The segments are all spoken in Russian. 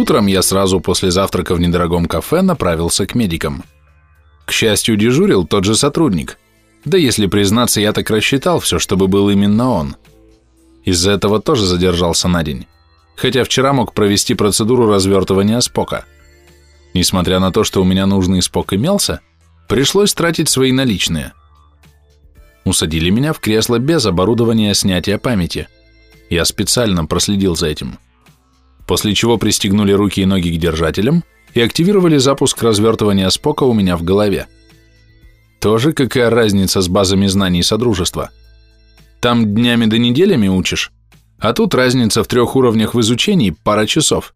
Утром я сразу после завтрака в недорогом кафе направился к медикам. К счастью, дежурил тот же сотрудник. Да если признаться, я так рассчитал все, чтобы был именно он. Из-за этого тоже задержался на день. Хотя вчера мог провести процедуру развертывания спока. Несмотря на то, что у меня нужный спок имелся, пришлось тратить свои наличные. Усадили меня в кресло без оборудования снятия памяти. Я специально проследил за этим. После чего пристегнули руки и ноги к держателям и активировали запуск развертывания спока у меня в голове. Тоже какая разница с базами знаний Содружества. Там днями да неделями учишь, а тут разница в трех уровнях в изучении пара часов,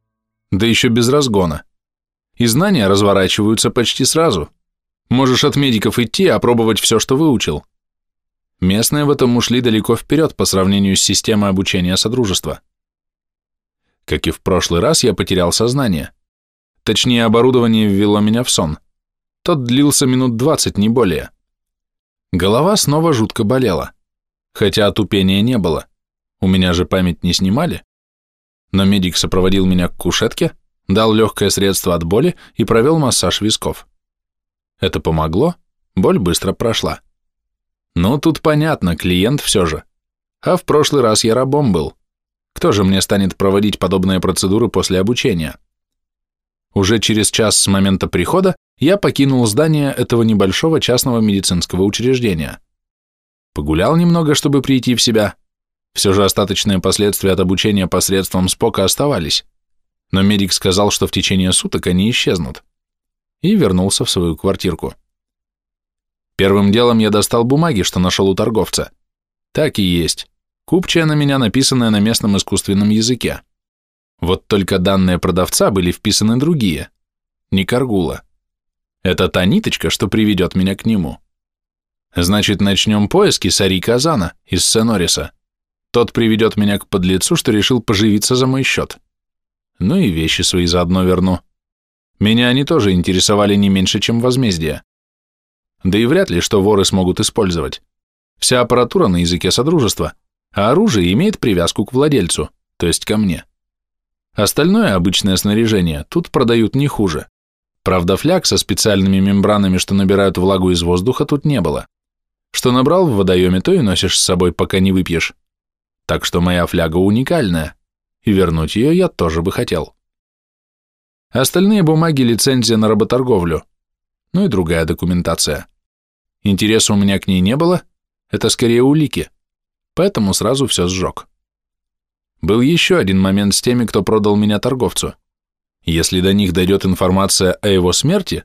да еще без разгона. И знания разворачиваются почти сразу. Можешь от медиков идти, опробовать все, что выучил. Местные в этом ушли далеко вперед по сравнению с системой обучения Содружества. Как и в прошлый раз, я потерял сознание. Точнее, оборудование ввело меня в сон. Тот длился минут двадцать, не более. Голова снова жутко болела. Хотя отупения не было. У меня же память не снимали. Но медик сопроводил меня к кушетке, дал легкое средство от боли и провел массаж висков. Это помогло, боль быстро прошла. Ну, тут понятно, клиент все же. А в прошлый раз я рабом был. Кто же мне станет проводить подобные процедуры после обучения? Уже через час с момента прихода я покинул здание этого небольшого частного медицинского учреждения. Погулял немного, чтобы прийти в себя. Все же остаточные последствия от обучения посредством СПОКа оставались. Но медик сказал, что в течение суток они исчезнут. И вернулся в свою квартирку. Первым делом я достал бумаги, что нашел у торговца. Так и есть. Купчая на меня, написанная на местном искусственном языке. Вот только данные продавца были вписаны другие. Не Каргула. Это та ниточка, что приведет меня к нему. Значит, начнем поиски Сари Казана из Сенориса. Тот приведет меня к подлецу, что решил поживиться за мой счет. Ну и вещи свои заодно верну. Меня они тоже интересовали не меньше, чем возмездие. Да и вряд ли, что воры смогут использовать. Вся аппаратура на языке Содружества, а оружие имеет привязку к владельцу, то есть ко мне. Остальное обычное снаряжение тут продают не хуже. Правда, фляг со специальными мембранами, что набирают влагу из воздуха, тут не было. Что набрал в водоеме, то и носишь с собой, пока не выпьешь. Так что моя фляга уникальная, и вернуть ее я тоже бы хотел. Остальные бумаги – лицензия на работорговлю, ну и другая документация. Интереса у меня к ней не было, это скорее улики, поэтому сразу все сжег. Был еще один момент с теми, кто продал меня торговцу. Если до них дойдет информация о его смерти,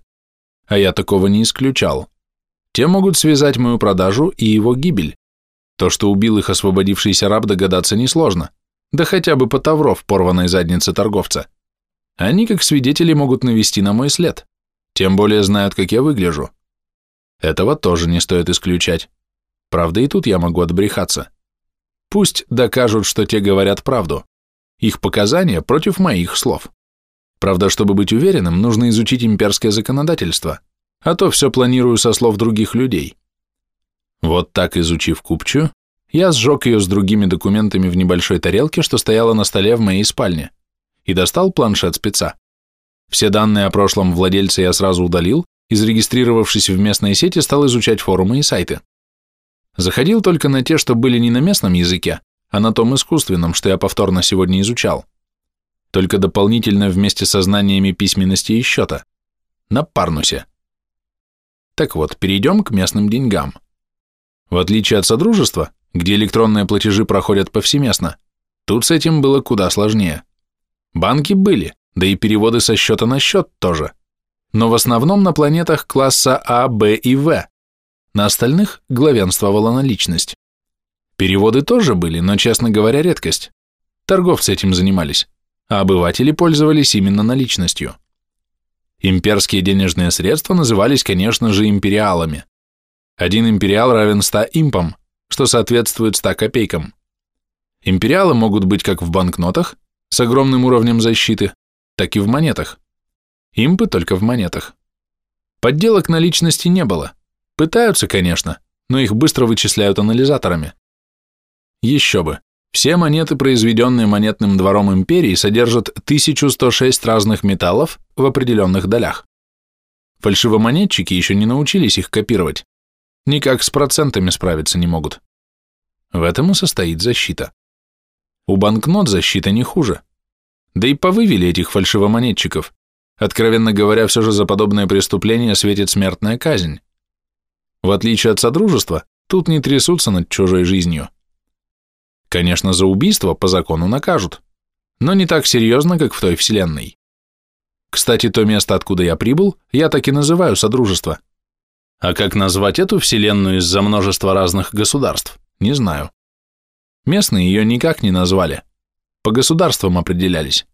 а я такого не исключал, те могут связать мою продажу и его гибель. То, что убил их освободившийся раб, догадаться несложно, да хотя бы по тавро в порванной заднице торговца. Они, как свидетели, могут навести на мой след, тем более знают, как я выгляжу. Этого тоже не стоит исключать. Правда, и тут я могу отбрехаться. Пусть докажут, что те говорят правду. Их показания против моих слов. Правда, чтобы быть уверенным, нужно изучить имперское законодательство, а то все планирую со слов других людей. Вот так, изучив купчу, я сжег ее с другими документами в небольшой тарелке, что стояла на столе в моей спальне, и достал планшет спеца. Все данные о прошлом владельце я сразу удалил и, зарегистрировавшись в местной сети, стал изучать форумы и сайты. Заходил только на те, что были не на местном языке, а на том искусственном, что я повторно сегодня изучал. Только дополнительно вместе со знаниями письменности и счета. На Парнусе. Так вот, перейдем к местным деньгам. В отличие от Содружества, где электронные платежи проходят повсеместно, тут с этим было куда сложнее. Банки были, да и переводы со счета на счет тоже но в основном на планетах класса А, Б и В. На остальных главенствовала наличность. Переводы тоже были, но, честно говоря, редкость. Торговцы этим занимались, а обыватели пользовались именно наличностью. Имперские денежные средства назывались, конечно же, империалами. Один империал равен 100 импам, что соответствует 100 копейкам. Империалы могут быть как в банкнотах, с огромным уровнем защиты, так и в монетах. Импы только в монетах. Подделок наличности не было. Пытаются, конечно, но их быстро вычисляют анализаторами. Еще бы. Все монеты, произведенные монетным двором империи, содержат 1106 разных металлов в определенных долях. Фальшивомонетчики еще не научились их копировать. Никак с процентами справиться не могут. В этом и состоит защита. У банкнот защита не хуже. Да и повывели этих фальшивомонетчиков. Откровенно говоря, все же за подобное преступление светит смертная казнь. В отличие от Содружества, тут не трясутся над чужой жизнью. Конечно, за убийство по закону накажут, но не так серьезно, как в той вселенной. Кстати, то место, откуда я прибыл, я так и называю Содружество. А как назвать эту вселенную из-за множества разных государств, не знаю. Местные ее никак не назвали, по государствам определялись.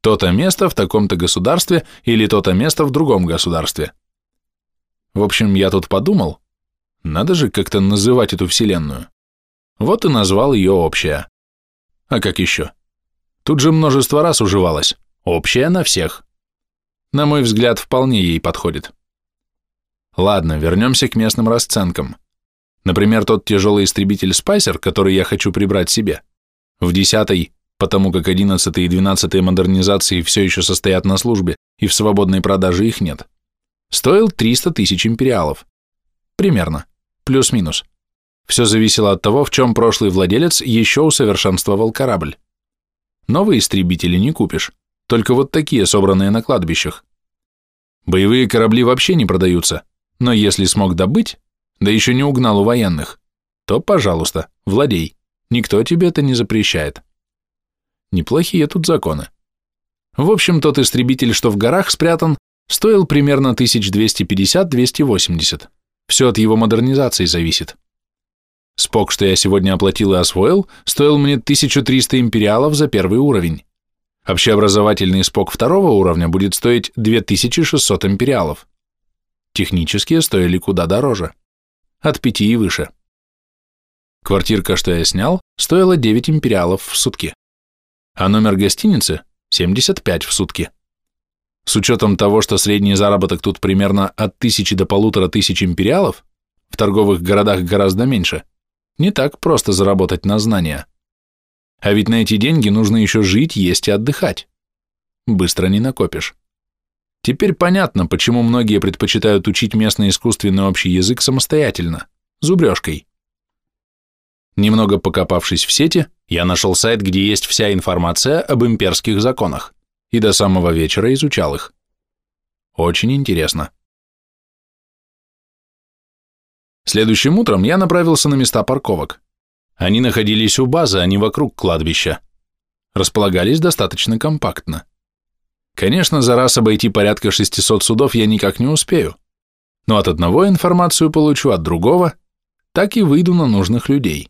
То-то место в таком-то государстве или то-то место в другом государстве. В общем, я тут подумал, надо же как-то называть эту вселенную. Вот и назвал ее общая. А как еще? Тут же множество раз уживалось. Общая на всех. На мой взгляд, вполне ей подходит. Ладно, вернемся к местным расценкам. Например, тот тяжелый истребитель Спайсер, который я хочу прибрать себе. В десятой, потому как 11 и 12 модернизации все еще состоят на службе, и в свободной продаже их нет. Стоил 300 тысяч империалов. Примерно. Плюс-минус. Все зависело от того, в чем прошлый владелец еще усовершенствовал корабль. Новые истребители не купишь, только вот такие, собранные на кладбищах. Боевые корабли вообще не продаются, но если смог добыть, да еще не угнал у военных, то, пожалуйста, владей, никто тебе это не запрещает. Неплохие тут законы. В общем, тот истребитель, что в горах спрятан, стоил примерно 1250-280. Все от его модернизации зависит. Спок, что я сегодня оплатил и освоил, стоил мне 1300 империалов за первый уровень. Общеобразовательный спок второго уровня будет стоить 2600 империалов. Технические стоили куда дороже. От пяти и выше. Квартирка, что я снял, стоила 9 империалов в сутки. А номер гостиницы – 75 в сутки. С учетом того, что средний заработок тут примерно от тысячи до полутора тысяч империалов, в торговых городах гораздо меньше – не так просто заработать на знания. А ведь на эти деньги нужно еще жить, есть и отдыхать. Быстро не накопишь. Теперь понятно, почему многие предпочитают учить местный искусственный общий язык самостоятельно, зубрежкой. Немного покопавшись в сети, я нашел сайт, где есть вся информация об имперских законах, и до самого вечера изучал их. Очень интересно. Следующим утром я направился на места парковок. Они находились у базы, а не вокруг кладбища. Располагались достаточно компактно. Конечно, за раз обойти порядка 600 судов я никак не успею, но от одного информацию получу, от другого, так и выйду на нужных людей.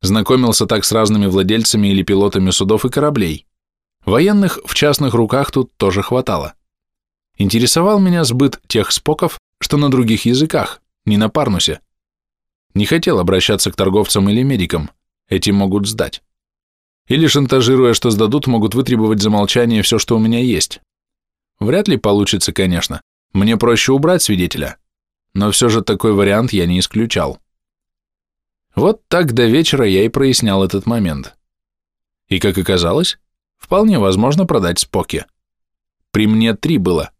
Знакомился так с разными владельцами или пилотами судов и кораблей. Военных в частных руках тут тоже хватало. Интересовал меня сбыт тех споков, что на других языках, не на Парнусе. Не хотел обращаться к торговцам или медикам, эти могут сдать. Или шантажируя, что сдадут, могут вытребовать за молчание все, что у меня есть. Вряд ли получится, конечно, мне проще убрать свидетеля, но все же такой вариант я не исключал. Вот так до вечера я и прояснял этот момент. И, как оказалось, вполне возможно продать споки. При мне три было,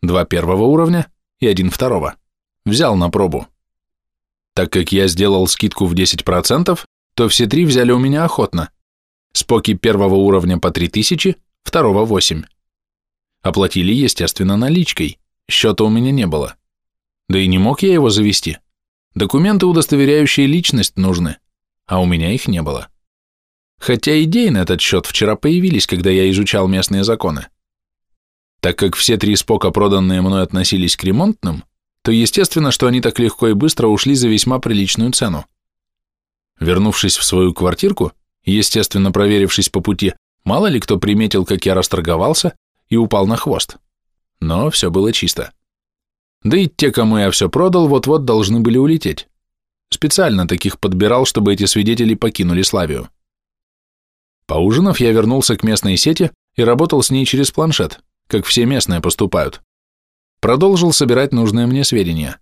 два первого уровня и один второго. Взял на пробу. Так как я сделал скидку в 10%, то все три взяли у меня охотно. Споки первого уровня по 3000, второго 8. Оплатили, естественно, наличкой, счета у меня не было. Да и не мог я его завести. Документы, удостоверяющие личность, нужны, а у меня их не было. Хотя идеи на этот счет вчера появились, когда я изучал местные законы. Так как все три спока, проданные мной, относились к ремонтным, то естественно, что они так легко и быстро ушли за весьма приличную цену. Вернувшись в свою квартирку, естественно, проверившись по пути, мало ли кто приметил, как я расторговался и упал на хвост. Но все было чисто. Да и те, кому я все продал, вот-вот должны были улететь. Специально таких подбирал, чтобы эти свидетели покинули Славию. Поужинав, я вернулся к местной сети и работал с ней через планшет, как все местные поступают продолжил собирать нужные мне сведения.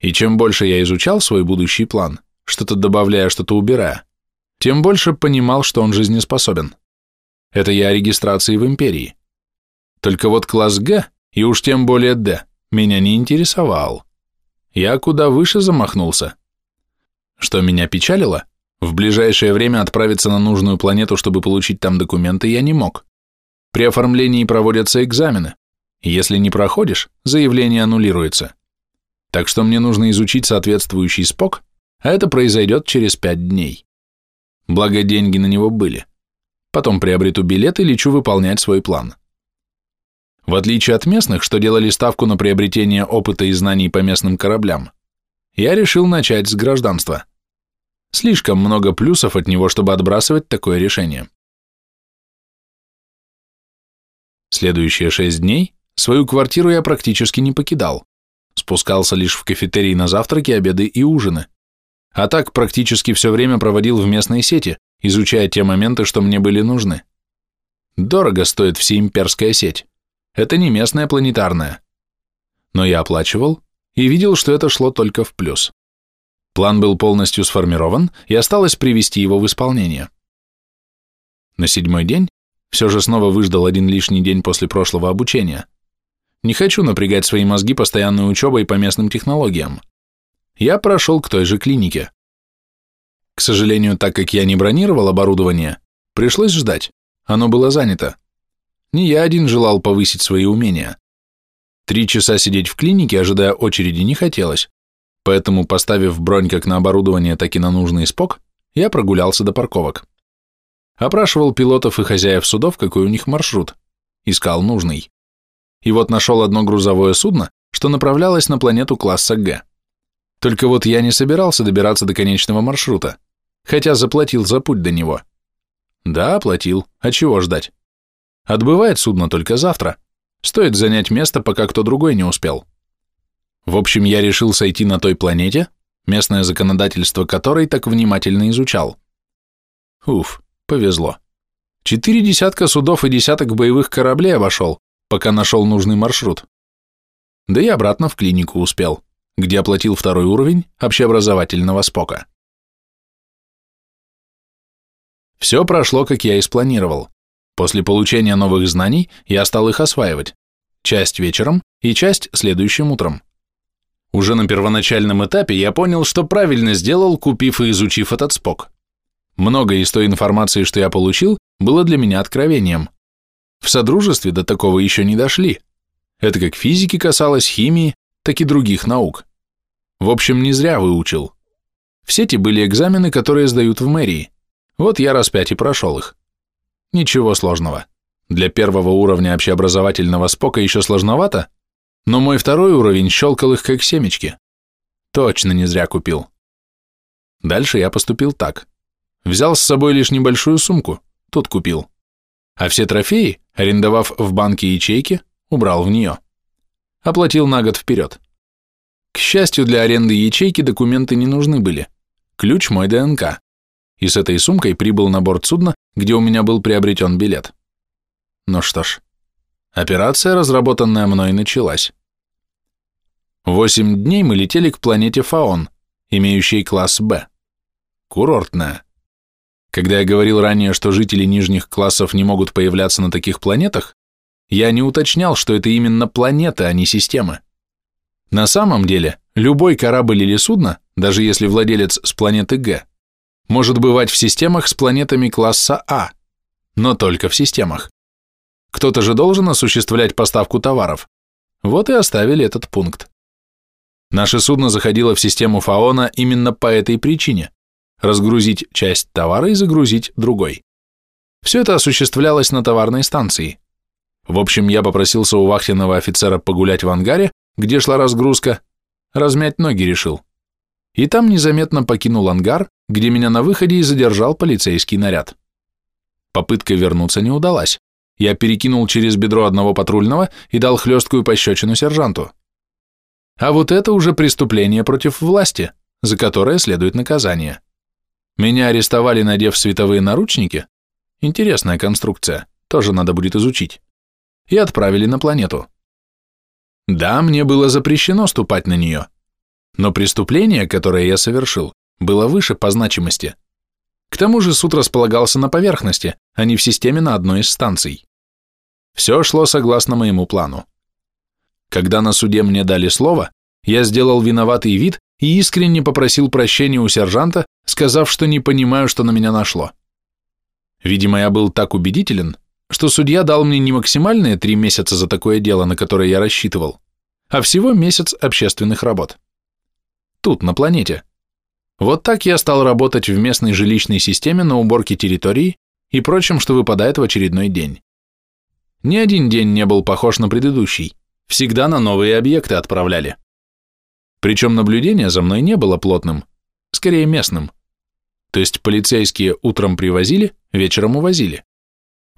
И чем больше я изучал свой будущий план, что-то добавляя, что-то убирая, тем больше понимал, что он жизнеспособен. Это я о регистрации в империи. Только вот класс Г, и уж тем более Д, меня не интересовал. Я куда выше замахнулся. Что меня печалило, в ближайшее время отправиться на нужную планету, чтобы получить там документы, я не мог. При оформлении проводятся экзамены. Если не проходишь, заявление аннулируется. Так что мне нужно изучить соответствующий спок, а это произойдет через пять дней. Благо деньги на него были. Потом приобрету билет и лечу выполнять свой план. В отличие от местных, что делали ставку на приобретение опыта и знаний по местным кораблям, я решил начать с гражданства. Слишком много плюсов от него, чтобы отбрасывать такое решение. Следующие шесть дней свою квартиру я практически не покидал. Спускался лишь в кафетерий на завтраки, обеды и ужины. А так практически все время проводил в местной сети, изучая те моменты, что мне были нужны. Дорого стоит всеимперская сеть. Это не местная планетарная. Но я оплачивал и видел, что это шло только в плюс. План был полностью сформирован, и осталось привести его в исполнение. На седьмой день все же снова выждал один лишний день после прошлого обучения. Не хочу напрягать свои мозги постоянной учебой по местным технологиям. Я прошел к той же клинике. К сожалению, так как я не бронировал оборудование, пришлось ждать, оно было занято. Не я один желал повысить свои умения. Три часа сидеть в клинике, ожидая очереди, не хотелось, поэтому, поставив бронь как на оборудование, так и на нужный спок, я прогулялся до парковок. Опрашивал пилотов и хозяев судов, какой у них маршрут, искал нужный. И вот нашел одно грузовое судно, что направлялось на планету класса Г. Только вот я не собирался добираться до конечного маршрута хотя заплатил за путь до него. Да, платил, а чего ждать? Отбывает судно только завтра. Стоит занять место, пока кто другой не успел. В общем, я решил сойти на той планете, местное законодательство которой так внимательно изучал. Уф, повезло. Четыре десятка судов и десяток боевых кораблей обошел, пока нашел нужный маршрут. Да и обратно в клинику успел, где оплатил второй уровень общеобразовательного спока. Все прошло, как я и спланировал. После получения новых знаний я стал их осваивать. Часть вечером и часть следующим утром. Уже на первоначальном этапе я понял, что правильно сделал, купив и изучив этот спок. Многое из той информации, что я получил, было для меня откровением. В Содружестве до такого еще не дошли. Это как физики касалось, химии, так и других наук. В общем, не зря выучил. В сети были экзамены, которые сдают в мэрии. Вот я раз пять и прошел их. Ничего сложного. Для первого уровня общеобразовательного спока еще сложновато, но мой второй уровень щелкал их как семечки. Точно не зря купил. Дальше я поступил так. Взял с собой лишь небольшую сумку, тут купил. А все трофеи, арендовав в банке ячейки, убрал в нее. Оплатил на год вперед. К счастью, для аренды ячейки документы не нужны были. Ключ мой ДНК и с этой сумкой прибыл на борт судна, где у меня был приобретен билет. Ну что ж, операция, разработанная мной, началась. Восемь дней мы летели к планете Фаон, имеющей класс Б. Курортная. Когда я говорил ранее, что жители нижних классов не могут появляться на таких планетах, я не уточнял, что это именно планеты, а не системы. На самом деле, любой корабль или судно, даже если владелец с планеты Г, может бывать в системах с планетами класса А, но только в системах. Кто-то же должен осуществлять поставку товаров. Вот и оставили этот пункт. Наше судно заходило в систему Фаона именно по этой причине – разгрузить часть товара и загрузить другой. Все это осуществлялось на товарной станции. В общем, я попросился у вахтенного офицера погулять в ангаре, где шла разгрузка, размять ноги решил и там незаметно покинул ангар, где меня на выходе и задержал полицейский наряд. Попытка вернуться не удалась. Я перекинул через бедро одного патрульного и дал хлесткую пощечину сержанту. А вот это уже преступление против власти, за которое следует наказание. Меня арестовали, надев световые наручники. Интересная конструкция, тоже надо будет изучить. И отправили на планету. Да, мне было запрещено ступать на нее, но преступление, которое я совершил, было выше по значимости. К тому же суд располагался на поверхности, а не в системе на одной из станций. Все шло согласно моему плану. Когда на суде мне дали слово, я сделал виноватый вид и искренне попросил прощения у сержанта, сказав, что не понимаю, что на меня нашло. Видимо, я был так убедителен, что судья дал мне не максимальные три месяца за такое дело, на которое я рассчитывал, а всего месяц общественных работ. Тут, на планете. Вот так я стал работать в местной жилищной системе на уборке территории и прочем, что выпадает в очередной день. Ни один день не был похож на предыдущий, всегда на новые объекты отправляли. Причем наблюдение за мной не было плотным, скорее местным. То есть полицейские утром привозили, вечером увозили.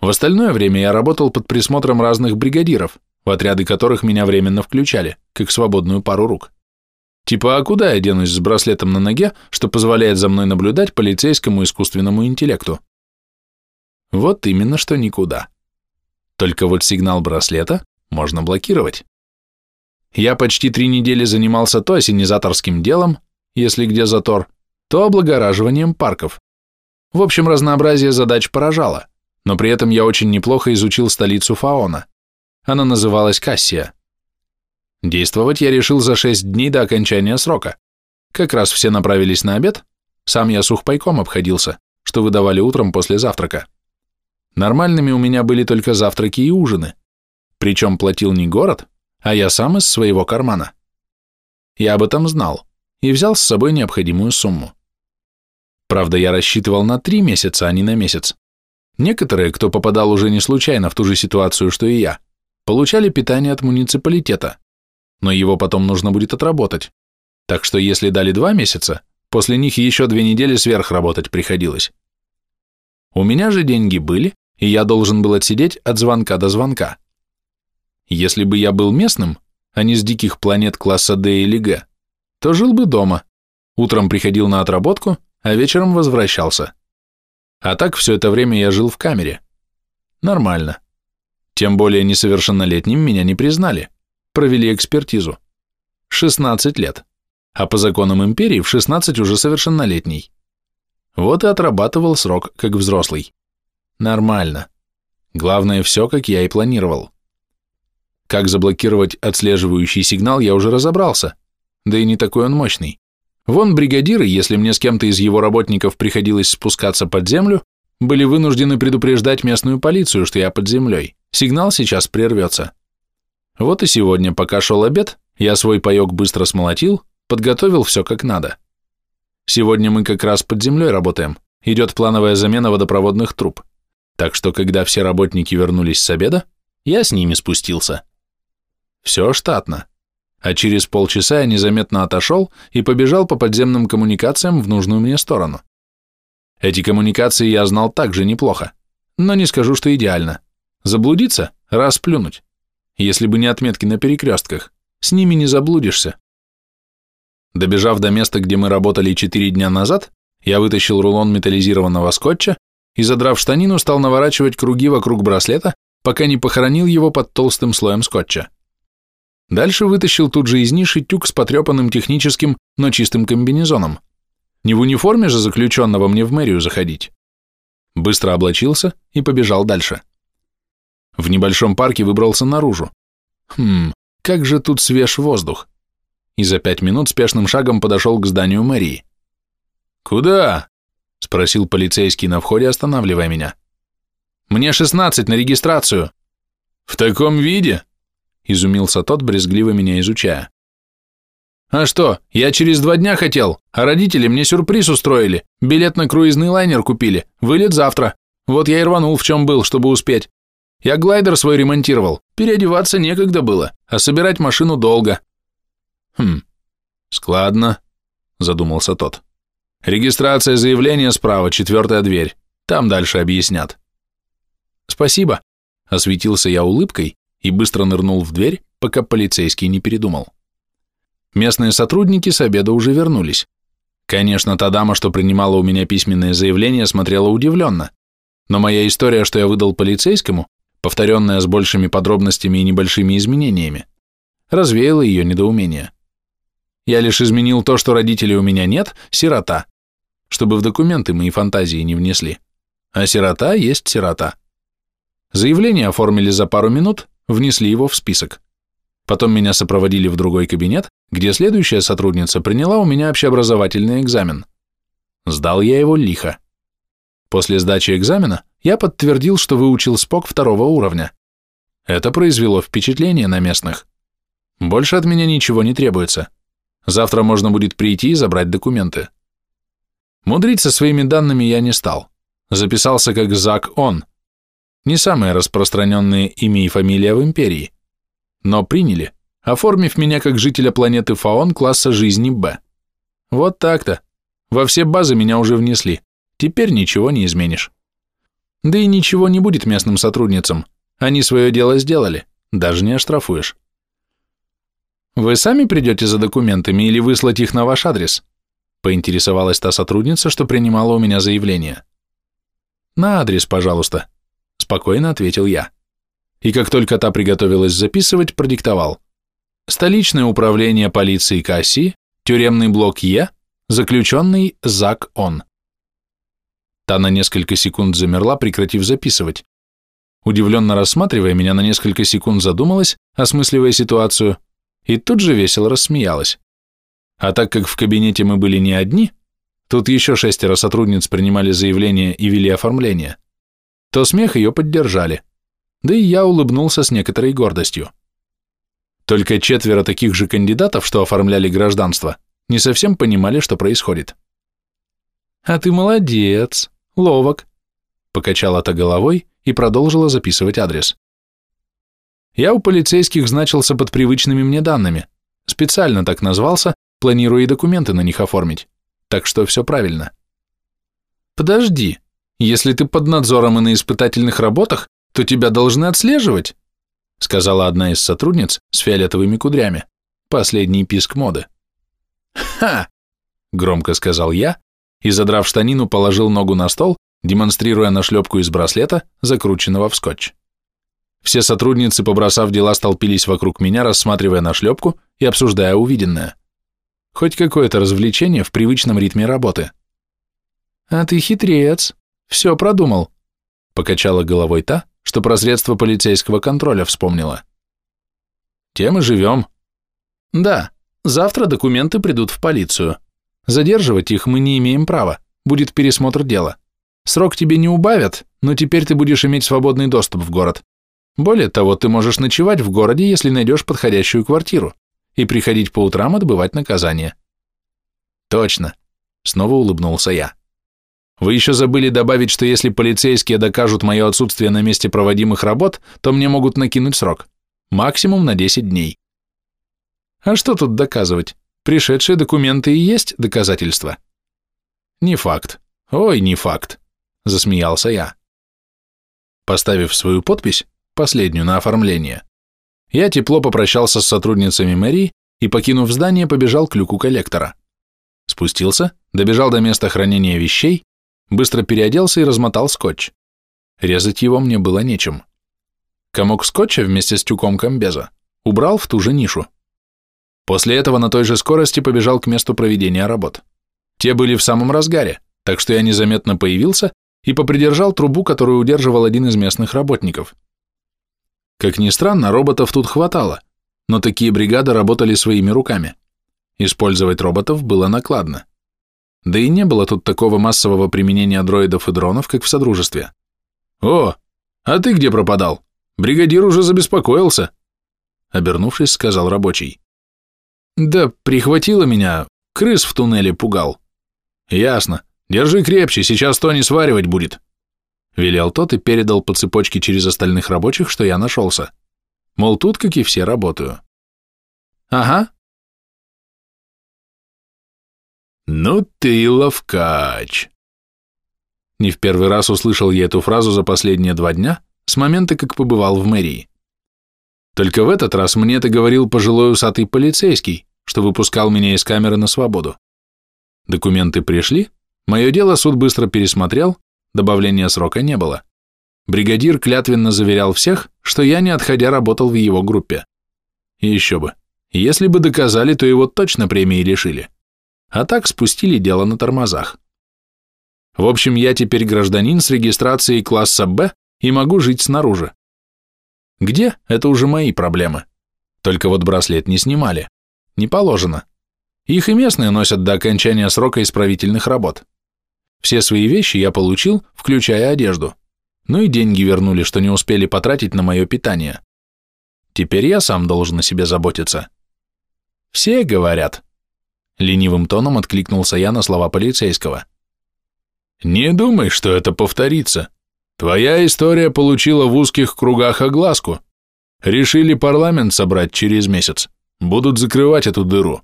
В остальное время я работал под присмотром разных бригадиров, в отряды которых меня временно включали, как свободную пару рук. Типа, а куда я денусь с браслетом на ноге, что позволяет за мной наблюдать полицейскому искусственному интеллекту? Вот именно что никуда. Только вот сигнал браслета можно блокировать. Я почти три недели занимался то осенизаторским делом, если где затор, то облагораживанием парков. В общем, разнообразие задач поражало, но при этом я очень неплохо изучил столицу Фаона. Она называлась Кассия. Действовать я решил за шесть дней до окончания срока. Как раз все направились на обед, сам я сухпайком обходился, что выдавали утром после завтрака. Нормальными у меня были только завтраки и ужины, причем платил не город, а я сам из своего кармана. Я об этом знал и взял с собой необходимую сумму. Правда, я рассчитывал на три месяца, а не на месяц. Некоторые, кто попадал уже не случайно в ту же ситуацию, что и я, получали питание от муниципалитета, но его потом нужно будет отработать. Так что если дали два месяца, после них еще две недели сверхработать приходилось. У меня же деньги были, и я должен был отсидеть от звонка до звонка. Если бы я был местным, а не с диких планет класса D или Г, то жил бы дома, утром приходил на отработку, а вечером возвращался. А так все это время я жил в камере. Нормально. Тем более несовершеннолетним меня не признали провели экспертизу. 16 лет. А по законам империи в 16 уже совершеннолетний. Вот и отрабатывал срок, как взрослый. Нормально. Главное, все, как я и планировал. Как заблокировать отслеживающий сигнал, я уже разобрался. Да и не такой он мощный. Вон бригадиры, если мне с кем-то из его работников приходилось спускаться под землю, были вынуждены предупреждать местную полицию, что я под землей. Сигнал сейчас прервется. Вот и сегодня, пока шел обед, я свой паек быстро смолотил, подготовил все как надо. Сегодня мы как раз под землей работаем, идет плановая замена водопроводных труб, так что когда все работники вернулись с обеда, я с ними спустился. Все штатно, а через полчаса я незаметно отошел и побежал по подземным коммуникациям в нужную мне сторону. Эти коммуникации я знал также неплохо, но не скажу, что идеально. Заблудиться – расплюнуть. Если бы не отметки на перекрестках, с ними не заблудишься. Добежав до места, где мы работали четыре дня назад, я вытащил рулон металлизированного скотча и, задрав штанину, стал наворачивать круги вокруг браслета, пока не похоронил его под толстым слоем скотча. Дальше вытащил тут же из ниши тюк с потрепанным техническим, но чистым комбинезоном. Не в униформе же заключенного мне в мэрию заходить. Быстро облачился и побежал дальше. В небольшом парке выбрался наружу. Хм, как же тут свеж воздух. И за пять минут спешным шагом подошел к зданию мэрии. «Куда?» – спросил полицейский на входе, останавливая меня. «Мне шестнадцать на регистрацию». «В таком виде?» – изумился тот, брезгливо меня изучая. «А что, я через два дня хотел, а родители мне сюрприз устроили, билет на круизный лайнер купили, вылет завтра. Вот я и рванул в чем был, чтобы успеть. Я глайдер свой ремонтировал, переодеваться некогда было, а собирать машину долго. Хм, складно, задумался тот. Регистрация заявления справа, четвертая дверь. Там дальше объяснят. Спасибо, осветился я улыбкой и быстро нырнул в дверь, пока полицейский не передумал. Местные сотрудники с обеда уже вернулись. Конечно, та дама, что принимала у меня письменное заявление, смотрела удивленно, но моя история, что я выдал полицейскому, повторенная с большими подробностями и небольшими изменениями, развеяла ее недоумение. Я лишь изменил то, что родителей у меня нет, сирота. чтобы в документы мои фантазии не внесли. А сирота есть сирота. Заявление оформили за пару минут, внесли его в список. Потом меня сопроводили в другой кабинет, где следующая сотрудница приняла у меня общеобразовательный экзамен. Сдал я его лихо. После сдачи экзамена я подтвердил, что выучил СПОК второго уровня. Это произвело впечатление на местных. Больше от меня ничего не требуется. Завтра можно будет прийти и забрать документы. Мудрить со своими данными я не стал. Записался как Зак Он. Не самое распространенное имя и фамилия в империи. Но приняли, оформив меня как жителя планеты Фаон класса жизни Б. Вот так-то. Во все базы меня уже внесли. Теперь ничего не изменишь. Да и ничего не будет местным сотрудницам. Они свое дело сделали. Даже не оштрафуешь. Вы сами придете за документами или выслать их на ваш адрес? Поинтересовалась та сотрудница, что принимала у меня заявление. На адрес, пожалуйста. Спокойно ответил я. И как только та приготовилась записывать, продиктовал. Столичное управление полиции Касси, тюремный блок Е, заключенный Зак Он. Та на несколько секунд замерла, прекратив записывать. Удивленно рассматривая меня, на несколько секунд задумалась, осмысливая ситуацию, и тут же весело рассмеялась. А так как в кабинете мы были не одни, тут еще шестеро сотрудниц принимали заявление и вели оформление, то смех ее поддержали. Да и я улыбнулся с некоторой гордостью. Только четверо таких же кандидатов, что оформляли гражданство, не совсем понимали, что происходит. «А ты молодец», Ловок. Покачала та головой и продолжила записывать адрес. Я у полицейских значился под привычными мне данными. Специально так назвался, планируя и документы на них оформить. Так что все правильно. Подожди, если ты под надзором и на испытательных работах, то тебя должны отслеживать, сказала одна из сотрудниц с фиолетовыми кудрями. Последний писк моды. Ха! Громко сказал я и, задрав штанину, положил ногу на стол, демонстрируя нашлепку из браслета, закрученного в скотч. Все сотрудницы, побросав дела, столпились вокруг меня, рассматривая нашлепку и обсуждая увиденное. Хоть какое-то развлечение в привычном ритме работы. «А ты хитрец, все продумал», — покачала головой та, что про средства полицейского контроля вспомнила. «Тем и живем». «Да, завтра документы придут в полицию», Задерживать их мы не имеем права, будет пересмотр дела. Срок тебе не убавят, но теперь ты будешь иметь свободный доступ в город. Более того, ты можешь ночевать в городе, если найдешь подходящую квартиру, и приходить по утрам отбывать наказание. Точно, снова улыбнулся я. Вы еще забыли добавить, что если полицейские докажут мое отсутствие на месте проводимых работ, то мне могут накинуть срок. Максимум на 10 дней. А что тут доказывать? Пришедшие документы и есть доказательства. Не факт. Ой, не факт, засмеялся я. Поставив свою подпись, последнюю на оформление, я тепло попрощался с сотрудницами мэрии и, покинув здание, побежал к люку коллектора. Спустился, добежал до места хранения вещей, быстро переоделся и размотал скотч. Резать его мне было нечем. Комок скотча вместе с тюком комбеза убрал в ту же нишу. После этого на той же скорости побежал к месту проведения работ. Те были в самом разгаре, так что я незаметно появился и попридержал трубу, которую удерживал один из местных работников. Как ни странно, роботов тут хватало, но такие бригады работали своими руками. Использовать роботов было накладно. Да и не было тут такого массового применения дроидов и дронов, как в Содружестве. «О, а ты где пропадал? Бригадир уже забеспокоился», — обернувшись, сказал рабочий. Да прихватило меня, крыс в туннеле пугал. Ясно. Держи крепче, сейчас то не сваривать будет. Велел тот и передал по цепочке через остальных рабочих, что я нашелся. Мол, тут, как и все, работаю. Ага. Ну ты ловкач. Не в первый раз услышал я эту фразу за последние два дня, с момента, как побывал в мэрии. Только в этот раз мне это говорил пожилой усатый полицейский, что выпускал меня из камеры на свободу. Документы пришли, мое дело суд быстро пересмотрел, добавления срока не было. Бригадир клятвенно заверял всех, что я не отходя работал в его группе. И еще бы, если бы доказали, то его точно премии лишили. А так спустили дело на тормозах. В общем, я теперь гражданин с регистрацией класса «Б» и могу жить снаружи. Где? Это уже мои проблемы. Только вот браслет не снимали. Не положено. Их и местные носят до окончания срока исправительных работ. Все свои вещи я получил, включая одежду. Ну и деньги вернули, что не успели потратить на мое питание. Теперь я сам должен о себе заботиться. Все говорят. Ленивым тоном откликнулся я на слова полицейского. Не думай, что это повторится. Твоя история получила в узких кругах огласку. Решили парламент собрать через месяц. Будут закрывать эту дыру.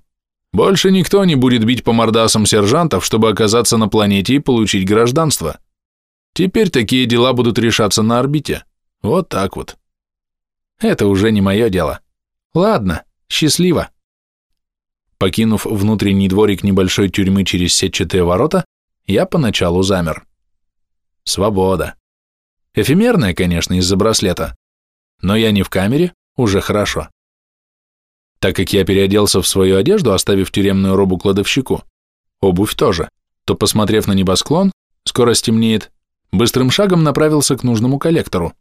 Больше никто не будет бить по мордасам сержантов, чтобы оказаться на планете и получить гражданство. Теперь такие дела будут решаться на орбите. Вот так вот. Это уже не мое дело. Ладно, счастливо. Покинув внутренний дворик небольшой тюрьмы через сетчатые ворота, я поначалу замер. Свобода. Эфемерная, конечно, из-за браслета. Но я не в камере, уже хорошо. Так как я переоделся в свою одежду, оставив тюремную робу кладовщику, обувь тоже, то, посмотрев на небосклон, скоро стемнеет, быстрым шагом направился к нужному коллектору.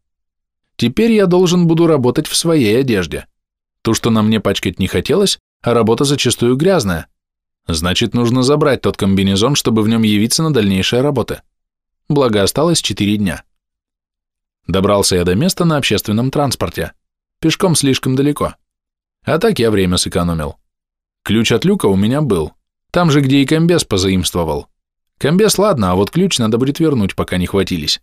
Теперь я должен буду работать в своей одежде. Ту, что на мне пачкать не хотелось, а работа зачастую грязная. Значит, нужно забрать тот комбинезон, чтобы в нем явиться на дальнейшие работы. Благо, осталось 4 дня. Добрался я до места на общественном транспорте. Пешком слишком далеко. А так я время сэкономил. Ключ от люка у меня был. Там же, где и комбез позаимствовал. Комбез ладно, а вот ключ надо будет вернуть, пока не хватились.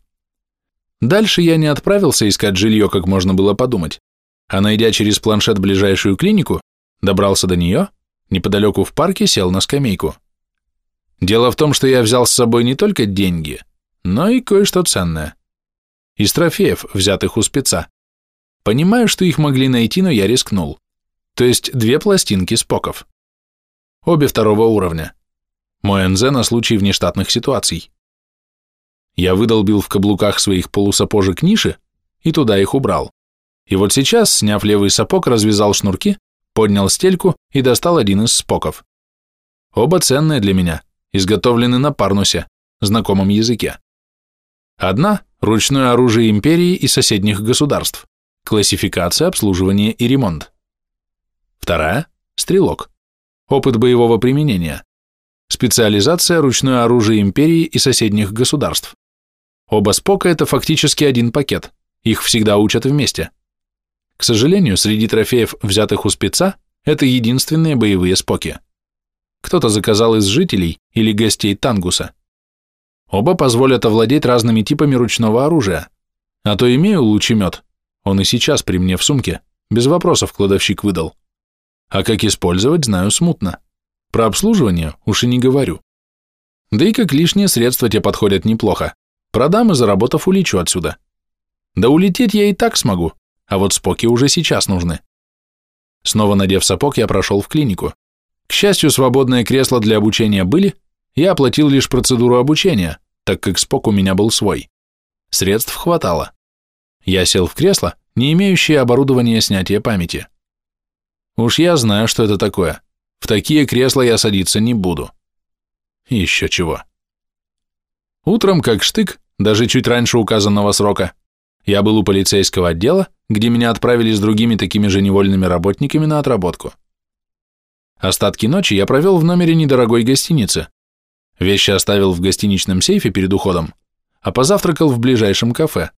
Дальше я не отправился искать жилье, как можно было подумать, а найдя через планшет ближайшую клинику, добрался до нее, неподалеку в парке сел на скамейку. Дело в том, что я взял с собой не только деньги, но и кое-что ценное из трофеев, взятых у спеца. Понимаю, что их могли найти, но я рискнул. То есть две пластинки споков. Обе второго уровня. Мой НЗ на случай внештатных ситуаций. Я выдолбил в каблуках своих полусапожек ниши и туда их убрал. И вот сейчас, сняв левый сапог, развязал шнурки, поднял стельку и достал один из споков. Оба ценные для меня, изготовлены на парнусе, знакомом языке. Одна – ручное оружие империи и соседних государств, классификация, обслуживание и ремонт. Вторая – стрелок, опыт боевого применения, специализация ручное оружие империи и соседних государств. Оба спока – это фактически один пакет, их всегда учат вместе. К сожалению, среди трофеев, взятых у спеца, это единственные боевые споки. Кто-то заказал из жителей или гостей Тангуса – Оба позволят овладеть разными типами ручного оружия. А то имею лучемет. Он и сейчас при мне в сумке. Без вопросов кладовщик выдал. А как использовать, знаю смутно. Про обслуживание уж и не говорю. Да и как лишние средства тебе подходят неплохо. Продам и заработав улечу отсюда. Да улететь я и так смогу, а вот споки уже сейчас нужны. Снова надев сапог, я прошел в клинику. К счастью, свободные кресла для обучения были, я оплатил лишь процедуру обучения, так как спок у меня был свой. Средств хватало. Я сел в кресло, не имеющее оборудования снятия памяти. Уж я знаю, что это такое. В такие кресла я садиться не буду. Еще чего. Утром, как штык, даже чуть раньше указанного срока, я был у полицейского отдела, где меня отправили с другими такими же невольными работниками на отработку. Остатки ночи я провел в номере недорогой гостиницы, Вещи оставил в гостиничном сейфе перед уходом, а позавтракал в ближайшем кафе.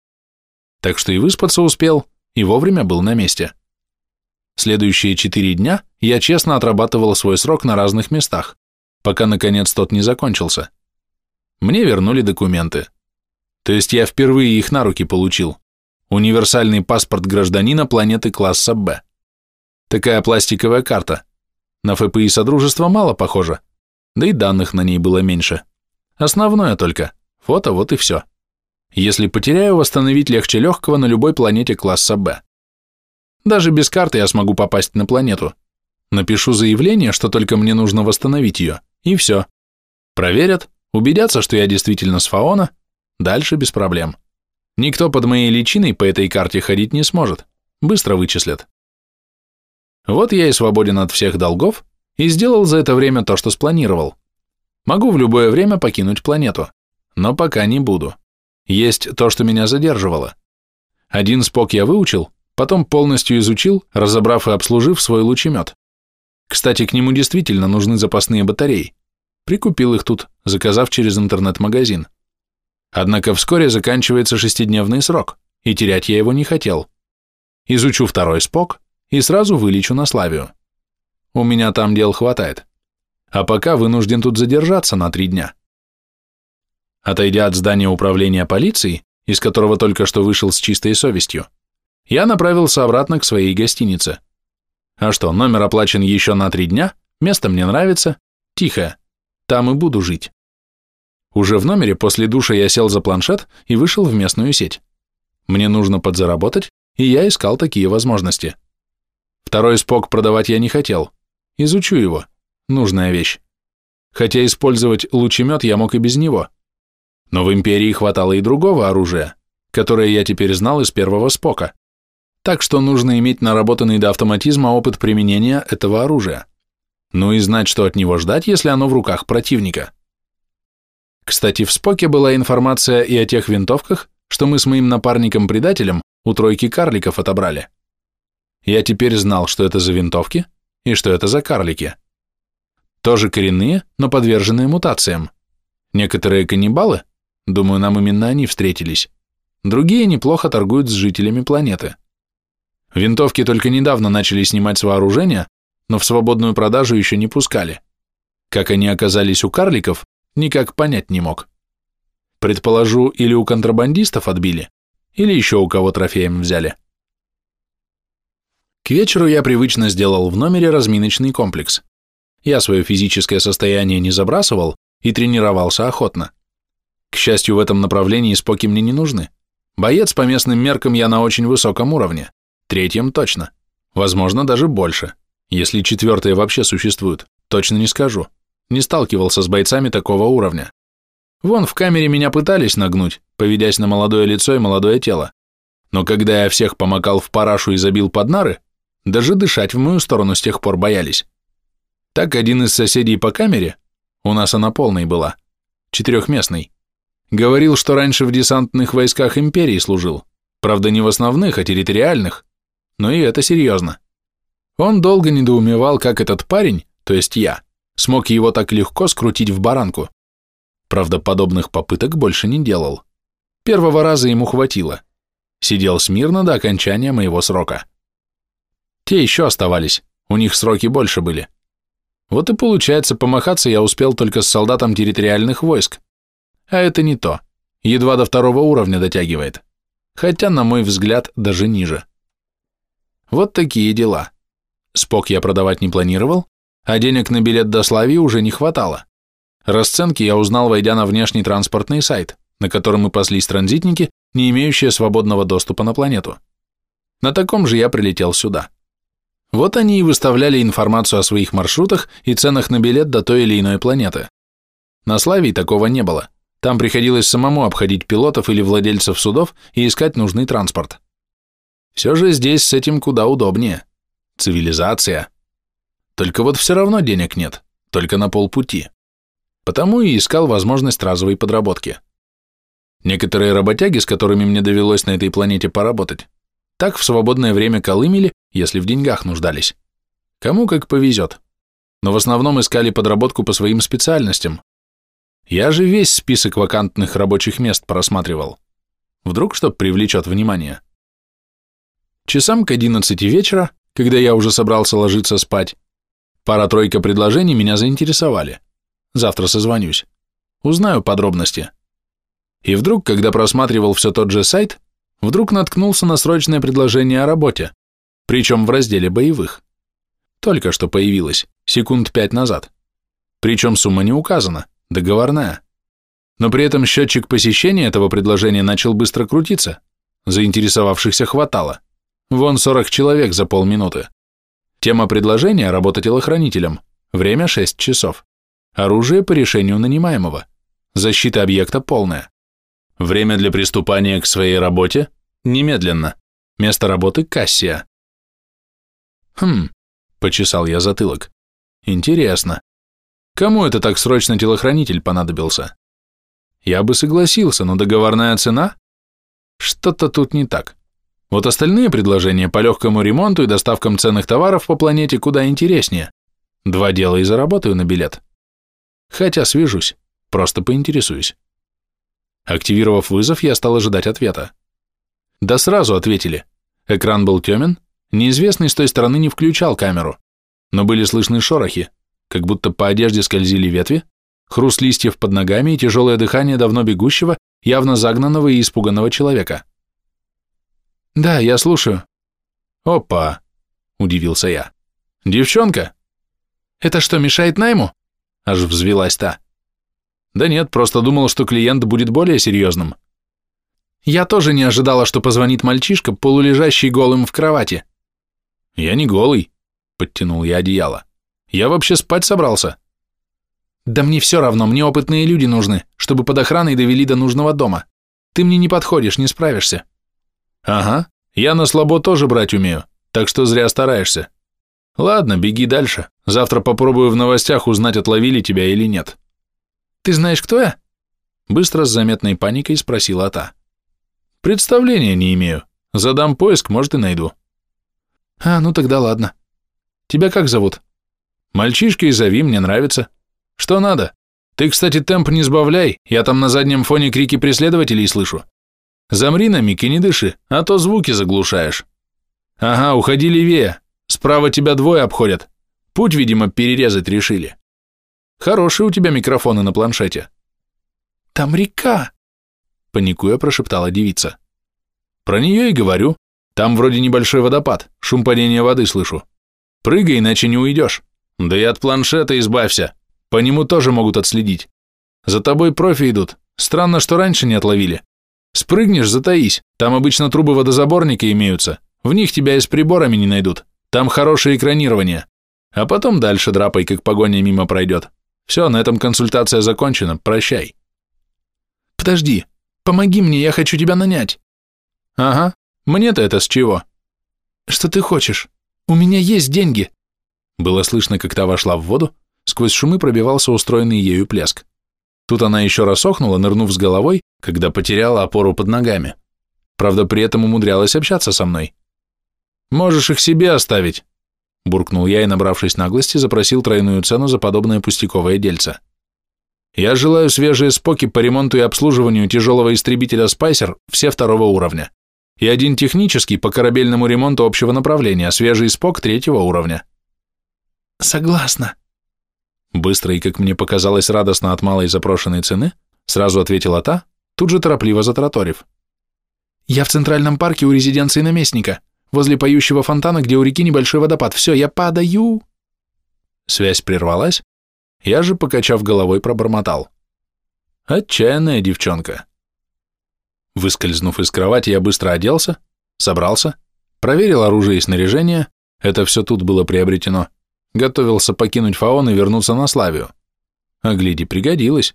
Так что и выспаться успел, и вовремя был на месте. Следующие четыре дня я честно отрабатывал свой срок на разных местах, пока наконец тот не закончился. Мне вернули документы. То есть я впервые их на руки получил. Универсальный паспорт гражданина планеты класса Б. Такая пластиковая карта. На ФПИ Содружества мало похоже, да и данных на ней было меньше. Основное только, фото вот и все. Если потеряю, восстановить легче легкого на любой планете класса Б. Даже без карты я смогу попасть на планету. Напишу заявление, что только мне нужно восстановить ее, и все. Проверят, убедятся, что я действительно с Фаона, дальше без проблем. Никто под моей личиной по этой карте ходить не сможет, быстро вычислят. Вот я и свободен от всех долгов, и сделал за это время то, что спланировал. Могу в любое время покинуть планету. Но пока не буду. Есть то, что меня задерживало. Один спок я выучил, потом полностью изучил, разобрав и обслужив свой лучемет. Кстати, к нему действительно нужны запасные батареи. Прикупил их тут, заказав через интернет-магазин. Однако вскоре заканчивается шестидневный срок, и терять я его не хотел. Изучу второй спок и сразу вылечу на Славию. У меня там дел хватает. А пока вынужден тут задержаться на три дня. Отойдя от здания управления полиции, из которого только что вышел с чистой совестью, я направился обратно к своей гостинице. А что, номер оплачен еще на три дня, место мне нравится, тихо, там и буду жить. Уже в номере после душа я сел за планшет и вышел в местную сеть. Мне нужно подзаработать, и я искал такие возможности. Второй спок продавать я не хотел. Изучу его. Нужная вещь. Хотя использовать лучемет я мог и без него. Но в Империи хватало и другого оружия, которое я теперь знал из первого спока. Так что нужно иметь наработанный до автоматизма опыт применения этого оружия. Ну и знать, что от него ждать, если оно в руках противника. Кстати, в споке была информация и о тех винтовках, что мы с моим напарником-предателем у тройки карликов отобрали. Я теперь знал, что это за винтовки и что это за карлики. Тоже коренные, но подверженные мутациям. Некоторые каннибалы, думаю, нам именно они встретились, другие неплохо торгуют с жителями планеты. Винтовки только недавно начали снимать с вооружения, но в свободную продажу еще не пускали. Как они оказались у карликов, никак понять не мог. Предположу, или у контрабандистов отбили, или еще у кого трофеем взяли. К вечеру я привычно сделал в номере разминочный комплекс. Я свое физическое состояние не забрасывал и тренировался охотно. К счастью, в этом направлении споки мне не нужны. Боец по местным меркам я на очень высоком уровне, третьем точно, возможно, даже больше. Если четвертые вообще существуют, точно не скажу. Не сталкивался с бойцами такого уровня. Вон в камере меня пытались нагнуть, поведясь на молодое лицо и молодое тело. Но когда я всех помакал в парашу и забил под нары, даже дышать в мою сторону с тех пор боялись. Так один из соседей по камере, у нас она полной была, четырехместный, говорил, что раньше в десантных войсках империи служил, правда не в основных, а территориальных, но и это серьезно. Он долго недоумевал, как этот парень, то есть я, смог его так легко скрутить в баранку. Правда, подобных попыток больше не делал. Первого раза ему хватило. Сидел смирно до окончания моего срока. Те еще оставались, у них сроки больше были. Вот и получается, помахаться я успел только с солдатом территориальных войск. А это не то. Едва до второго уровня дотягивает. Хотя, на мой взгляд, даже ниже. Вот такие дела. Спок я продавать не планировал, а денег на билет до Славии уже не хватало. Расценки я узнал, войдя на внешний транспортный сайт, на котором и паслись транзитники, не имеющие свободного доступа на планету. На таком же я прилетел сюда. Вот они и выставляли информацию о своих маршрутах и ценах на билет до той или иной планеты. На Славии такого не было. Там приходилось самому обходить пилотов или владельцев судов и искать нужный транспорт. Все же здесь с этим куда удобнее. Цивилизация. Только вот все равно денег нет, только на полпути. Потому и искал возможность разовой подработки. Некоторые работяги, с которыми мне довелось на этой планете поработать, так в свободное время колымели, если в деньгах нуждались. Кому как повезет. Но в основном искали подработку по своим специальностям. Я же весь список вакантных рабочих мест просматривал. Вдруг что привлечет внимание. Часам к одиннадцати вечера, когда я уже собрался ложиться спать, пара-тройка предложений меня заинтересовали. Завтра созвонюсь. Узнаю подробности. И вдруг, когда просматривал все тот же сайт, вдруг наткнулся на срочное предложение о работе, причем в разделе боевых. Только что появилось, секунд пять назад. Причем сумма не указана, договорная. Но при этом счетчик посещения этого предложения начал быстро крутиться. Заинтересовавшихся хватало. Вон 40 человек за полминуты. Тема предложения – работа телохранителем. Время 6 часов. Оружие по решению нанимаемого. Защита объекта полная. Время для приступания к своей работе – немедленно. Место работы – кассия. Хм, почесал я затылок. Интересно. Кому это так срочно телохранитель понадобился? Я бы согласился, но договорная цена? Что-то тут не так. Вот остальные предложения по легкому ремонту и доставкам ценных товаров по планете куда интереснее. Два дела и заработаю на билет. Хотя свяжусь, просто поинтересуюсь. Активировав вызов, я стал ожидать ответа. Да сразу ответили. Экран был темен, неизвестный с той стороны не включал камеру, но были слышны шорохи, как будто по одежде скользили ветви, хруст листьев под ногами и тяжелое дыхание давно бегущего, явно загнанного и испуганного человека. «Да, я слушаю». «Опа!» – удивился я. «Девчонка?» «Это что, мешает найму?» – аж взвелась та. «Да нет, просто думал, что клиент будет более серьезным». «Я тоже не ожидала, что позвонит мальчишка, полулежащий голым в кровати». «Я не голый», – подтянул я одеяло. «Я вообще спать собрался». «Да мне все равно, мне опытные люди нужны, чтобы под охраной довели до нужного дома. Ты мне не подходишь, не справишься». «Ага, я на слабо тоже брать умею, так что зря стараешься. Ладно, беги дальше, завтра попробую в новостях узнать, отловили тебя или нет». «Ты знаешь, кто я?» Быстро с заметной паникой спросила та. «Представления не имею. Задам поиск, может, и найду». «А, ну тогда ладно. Тебя как зовут?» «Мальчишка и зови, мне нравится. Что надо? Ты, кстати, темп не сбавляй, я там на заднем фоне крики преследователей слышу. Замри на миг и не дыши, а то звуки заглушаешь. Ага, уходи левее, справа тебя двое обходят. Путь, видимо, перерезать решили. Хорошие у тебя микрофоны на планшете. Там река, паникуя прошептала девица. Про нее и говорю. Там вроде небольшой водопад, шум падения воды слышу. Прыгай, иначе не уйдешь. Да и от планшета избавься, по нему тоже могут отследить. За тобой профи идут, странно, что раньше не отловили. Спрыгнешь, затаись, там обычно трубы водозаборника имеются, в них тебя и с приборами не найдут, там хорошее экранирование. А потом дальше драпай, как погоня мимо пройдет. Все, на этом консультация закончена, прощай. Подожди, помоги мне, я хочу тебя нанять. Ага, мне-то это с чего? Что ты хочешь? У меня есть деньги. Было слышно, как та вошла в воду, сквозь шумы пробивался устроенный ею плеск. Тут она еще раз охнула, нырнув с головой, когда потеряла опору под ногами. Правда, при этом умудрялась общаться со мной. «Можешь их себе оставить», – буркнул я и, набравшись наглости, запросил тройную цену за подобное пустяковое дельце. «Я желаю свежие споки по ремонту и обслуживанию тяжелого истребителя «Спайсер» все второго уровня и один технический по корабельному ремонту общего направления, свежий спок третьего уровня». «Согласна», Быстро и, как мне показалось, радостно от малой запрошенной цены, сразу ответила та, тут же торопливо затраторив. «Я в Центральном парке у резиденции наместника, возле поющего фонтана, где у реки небольшой водопад. Все, я падаю!» Связь прервалась, я же, покачав головой, пробормотал. «Отчаянная девчонка». Выскользнув из кровати, я быстро оделся, собрался, проверил оружие и снаряжение, это все тут было приобретено, Готовился покинуть Фаон и вернуться на Славию. А гляди, пригодилось.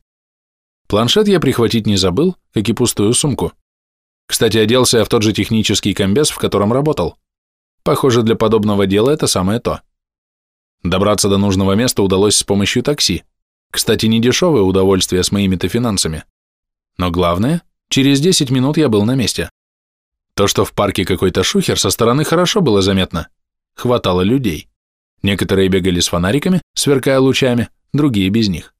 Планшет я прихватить не забыл, как и пустую сумку. Кстати, оделся я в тот же технический комбез, в котором работал. Похоже, для подобного дела это самое то. Добраться до нужного места удалось с помощью такси. Кстати, не дешевое удовольствие с моими-то финансами. Но главное, через 10 минут я был на месте. То, что в парке какой-то шухер, со стороны хорошо было заметно. Хватало людей. Некоторые бегали с фонариками, сверкая лучами, другие без них.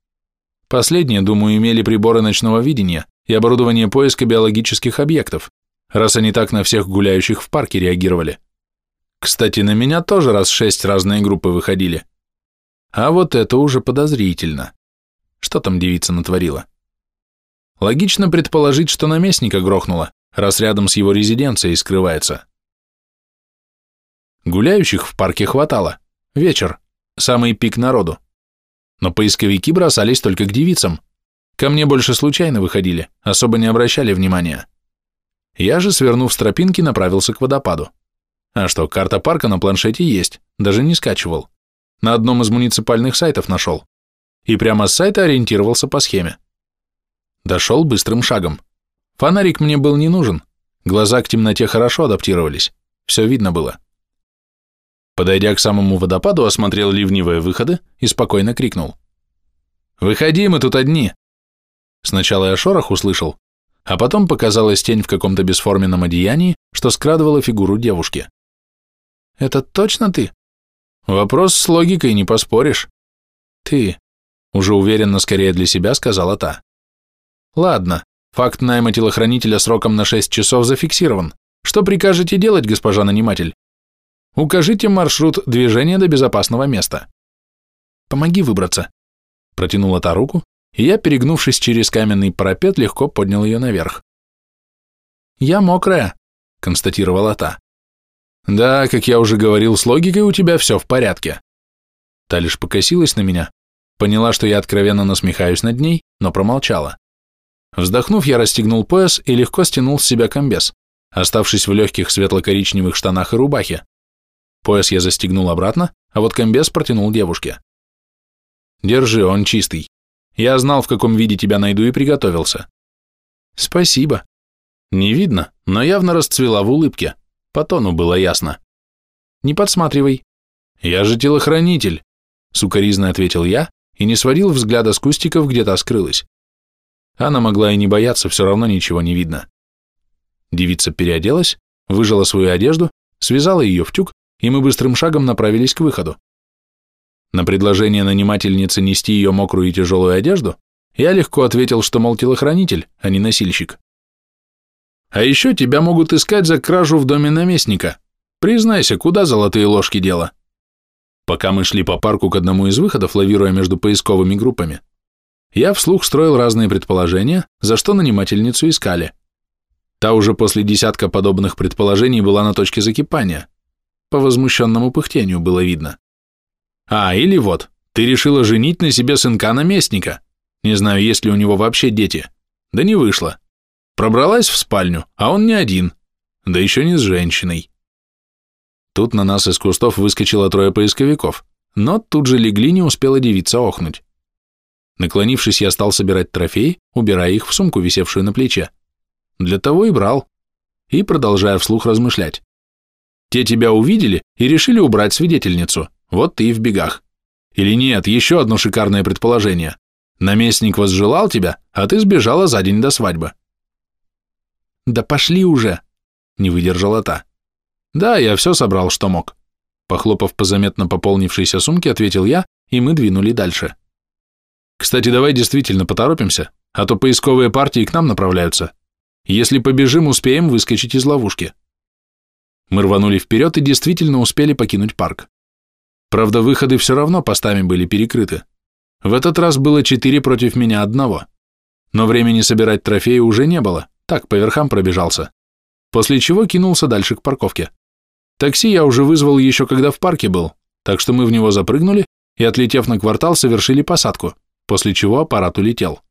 Последние, думаю, имели приборы ночного видения и оборудование поиска биологических объектов, раз они так на всех гуляющих в парке реагировали. Кстати, на меня тоже раз шесть разные группы выходили. А вот это уже подозрительно. Что там девица натворила? Логично предположить, что наместника грохнула, раз рядом с его резиденцией скрывается. Гуляющих в парке хватало. Вечер. Самый пик народу. Но поисковики бросались только к девицам. Ко мне больше случайно выходили, особо не обращали внимания. Я же, свернув с тропинки, направился к водопаду. А что, карта парка на планшете есть, даже не скачивал. На одном из муниципальных сайтов нашел. И прямо с сайта ориентировался по схеме. Дошел быстрым шагом. Фонарик мне был не нужен. Глаза к темноте хорошо адаптировались. Все видно было. Подойдя к самому водопаду, осмотрел ливневые выходы и спокойно крикнул. «Выходи, мы тут одни!» Сначала я шорох услышал, а потом показалась тень в каком-то бесформенном одеянии, что скрадывала фигуру девушки. «Это точно ты?» «Вопрос с логикой не поспоришь». «Ты», — уже уверенно скорее для себя сказала та. «Ладно, факт найма телохранителя сроком на 6 часов зафиксирован. Что прикажете делать, госпожа наниматель? Укажите маршрут движения до безопасного места. Помоги выбраться. Протянула та руку, и я, перегнувшись через каменный парапет, легко поднял ее наверх. «Я мокрая», — констатировала та. «Да, как я уже говорил, с логикой у тебя все в порядке». Та лишь покосилась на меня, поняла, что я откровенно насмехаюсь над ней, но промолчала. Вздохнув, я расстегнул пояс и легко стянул с себя комбез оставшись в легких светло-коричневых штанах и рубахе. Пояс я застегнул обратно, а вот комбез протянул девушке. «Держи, он чистый. Я знал, в каком виде тебя найду и приготовился». «Спасибо». Не видно, но явно расцвела в улыбке. По тону было ясно. «Не подсматривай». «Я же телохранитель», — сукоризно ответил я и не сводил взгляда с кустиков, где та скрылась. Она могла и не бояться, все равно ничего не видно. Девица переоделась, выжала свою одежду, связала ее в тюк, и мы быстрым шагом направились к выходу. На предложение нанимательницы нести ее мокрую и тяжелую одежду я легко ответил, что, мол, телохранитель, а не носильщик. А еще тебя могут искать за кражу в доме наместника. Признайся, куда золотые ложки дела? Пока мы шли по парку к одному из выходов, лавируя между поисковыми группами, я вслух строил разные предположения, за что нанимательницу искали. Та уже после десятка подобных предположений была на точке закипания. По возмущенному пыхтению было видно. А, или вот, ты решила женить на себе сынка наместника. Не знаю, есть ли у него вообще дети. Да не вышло. Пробралась в спальню, а он не один. Да еще не с женщиной. Тут на нас из кустов выскочило трое поисковиков, но тут же легли, не успела девица охнуть. Наклонившись, я стал собирать трофеи, убирая их в сумку, висевшую на плече. Для того и брал. И продолжая вслух размышлять. Те тебя увидели и решили убрать свидетельницу. Вот ты и в бегах. Или нет, еще одно шикарное предположение. Наместник возжелал тебя, а ты сбежала за день до свадьбы. Да пошли уже, не выдержала та. Да, я все собрал, что мог. Похлопав по заметно пополнившейся сумке, ответил я, и мы двинули дальше. Кстати, давай действительно поторопимся, а то поисковые партии к нам направляются. Если побежим, успеем выскочить из ловушки. Мы рванули вперед и действительно успели покинуть парк. Правда, выходы все равно постами были перекрыты. В этот раз было четыре против меня одного. Но времени собирать трофеи уже не было, так, по верхам пробежался. После чего кинулся дальше к парковке. Такси я уже вызвал еще когда в парке был, так что мы в него запрыгнули и, отлетев на квартал, совершили посадку, после чего аппарат улетел.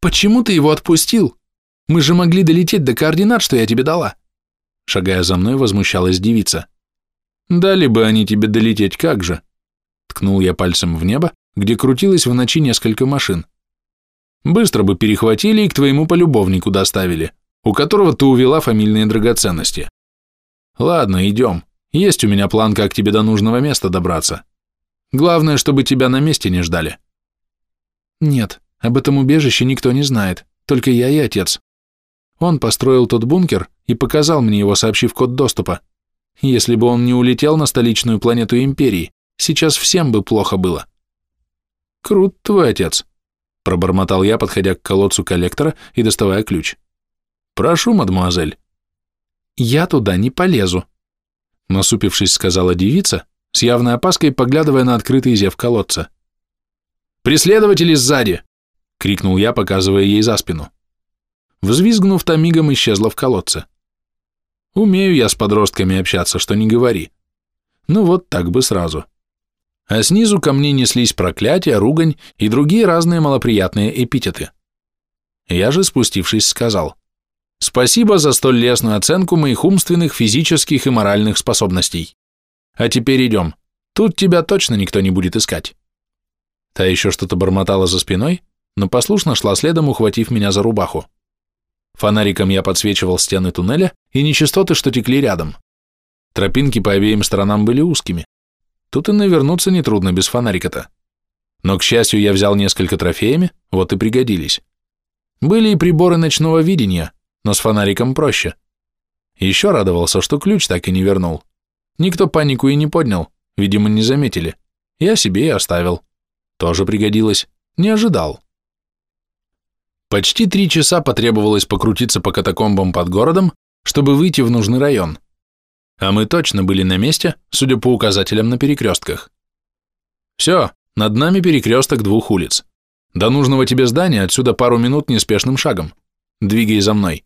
«Почему ты его отпустил?» Мы же могли долететь до координат, что я тебе дала. Шагая за мной, возмущалась девица. Дали бы они тебе долететь, как же? Ткнул я пальцем в небо, где крутилось в ночи несколько машин. Быстро бы перехватили и к твоему полюбовнику доставили, у которого ты увела фамильные драгоценности. Ладно, идем. Есть у меня план, как тебе до нужного места добраться. Главное, чтобы тебя на месте не ждали. Нет, об этом убежище никто не знает, только я и отец. Он построил тот бункер и показал мне его, сообщив код доступа. Если бы он не улетел на столичную планету Империи, сейчас всем бы плохо было. Крут твой отец, пробормотал я, подходя к колодцу коллектора и доставая ключ. Прошу, мадемуазель. Я туда не полезу, насупившись, сказала девица, с явной опаской поглядывая на открытый зев колодца. «Преследователи сзади!» — крикнул я, показывая ей за спину. Взвизгнув, та мигом исчезла в колодце. Умею я с подростками общаться, что не говори. Ну вот так бы сразу. А снизу ко мне неслись проклятия, ругань и другие разные малоприятные эпитеты. Я же, спустившись, сказал, «Спасибо за столь лестную оценку моих умственных, физических и моральных способностей. А теперь идем. Тут тебя точно никто не будет искать». Та еще что-то бормотала за спиной, но послушно шла следом, ухватив меня за рубаху. Фонариком я подсвечивал стены туннеля и нечистоты, что текли рядом. Тропинки по обеим сторонам были узкими. Тут и навернуться нетрудно без фонарика-то. Но, к счастью, я взял несколько трофеями, вот и пригодились. Были и приборы ночного видения, но с фонариком проще. Еще радовался, что ключ так и не вернул. Никто панику и не поднял, видимо, не заметили. Я себе и оставил. Тоже пригодилось. Не ожидал. Почти три часа потребовалось покрутиться по катакомбам под городом, чтобы выйти в нужный район. А мы точно были на месте, судя по указателям на перекрестках. Все, над нами перекресток двух улиц. До нужного тебе здания отсюда пару минут неспешным шагом. Двигай за мной.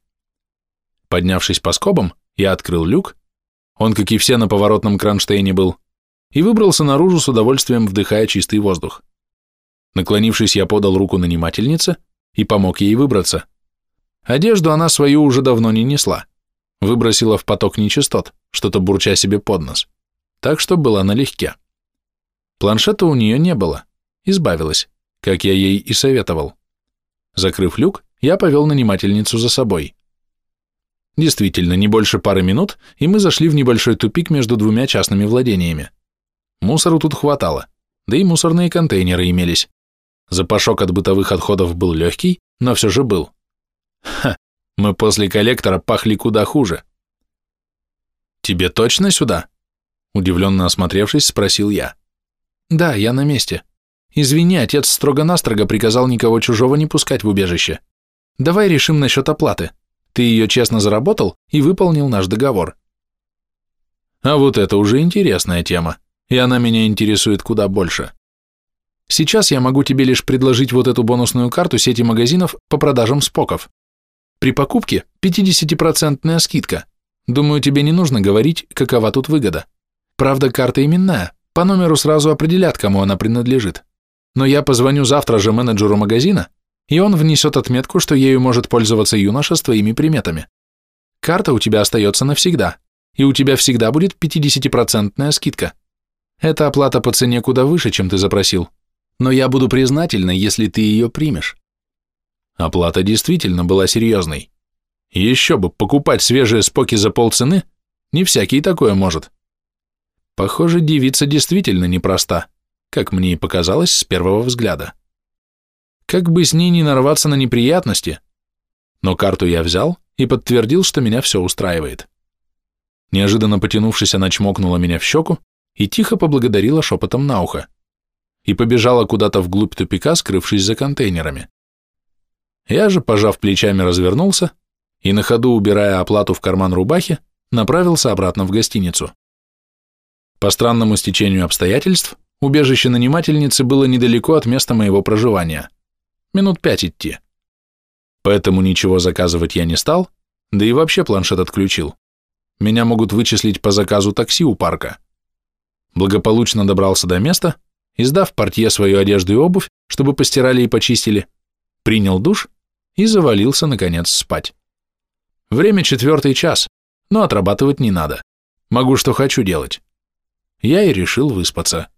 Поднявшись по скобам, я открыл люк, он, как и все, на поворотном кронштейне был, и выбрался наружу с удовольствием, вдыхая чистый воздух. Наклонившись, я подал руку нанимательнице и помог ей выбраться. Одежду она свою уже давно не несла, выбросила в поток нечистот, что-то бурча себе под нос, так что была налегке. Планшета у нее не было, избавилась, как я ей и советовал. Закрыв люк, я повел нанимательницу за собой. Действительно, не больше пары минут, и мы зашли в небольшой тупик между двумя частными владениями. Мусору тут хватало, да и мусорные контейнеры имелись. Запашок от бытовых отходов был легкий, но все же был. Ха, мы после коллектора пахли куда хуже. «Тебе точно сюда?» Удивленно осмотревшись, спросил я. «Да, я на месте. Извини, отец строго-настрого приказал никого чужого не пускать в убежище. Давай решим насчет оплаты. Ты ее честно заработал и выполнил наш договор. А вот это уже интересная тема, и она меня интересует куда больше. Сейчас я могу тебе лишь предложить вот эту бонусную карту сети магазинов по продажам споков. При покупке 50% скидка. Думаю, тебе не нужно говорить, какова тут выгода. Правда, карта именная, по номеру сразу определят, кому она принадлежит. Но я позвоню завтра же менеджеру магазина, и он внесет отметку, что ею может пользоваться юноша с твоими приметами. Карта у тебя остается навсегда, и у тебя всегда будет 50% скидка. Эта оплата по цене куда выше, чем ты запросил, но я буду признательна, если ты ее примешь. Оплата действительно была серьезной. Еще бы, покупать свежие споки за полцены, не всякий такое может. Похоже, девица действительно непроста, как мне и показалось с первого взгляда. Как бы с ней не нарваться на неприятности. Но карту я взял и подтвердил, что меня все устраивает. Неожиданно потянувшись, она чмокнула меня в щеку и тихо поблагодарила шепотом на ухо. И побежала куда-то вглубь тупика, скрывшись за контейнерами. Я же, пожав плечами, развернулся и на ходу, убирая оплату в карман рубахи, направился обратно в гостиницу. По странному стечению обстоятельств, убежище нанимательницы было недалеко от места моего проживания минут пять идти. Поэтому ничего заказывать я не стал, да и вообще планшет отключил. Меня могут вычислить по заказу такси у парка. Благополучно добрался до места и, сдав портье свою одежду и обувь, чтобы постирали и почистили, принял душ и завалился, наконец, спать. Время четвертый час, но отрабатывать не надо. Могу что хочу делать. Я и решил выспаться.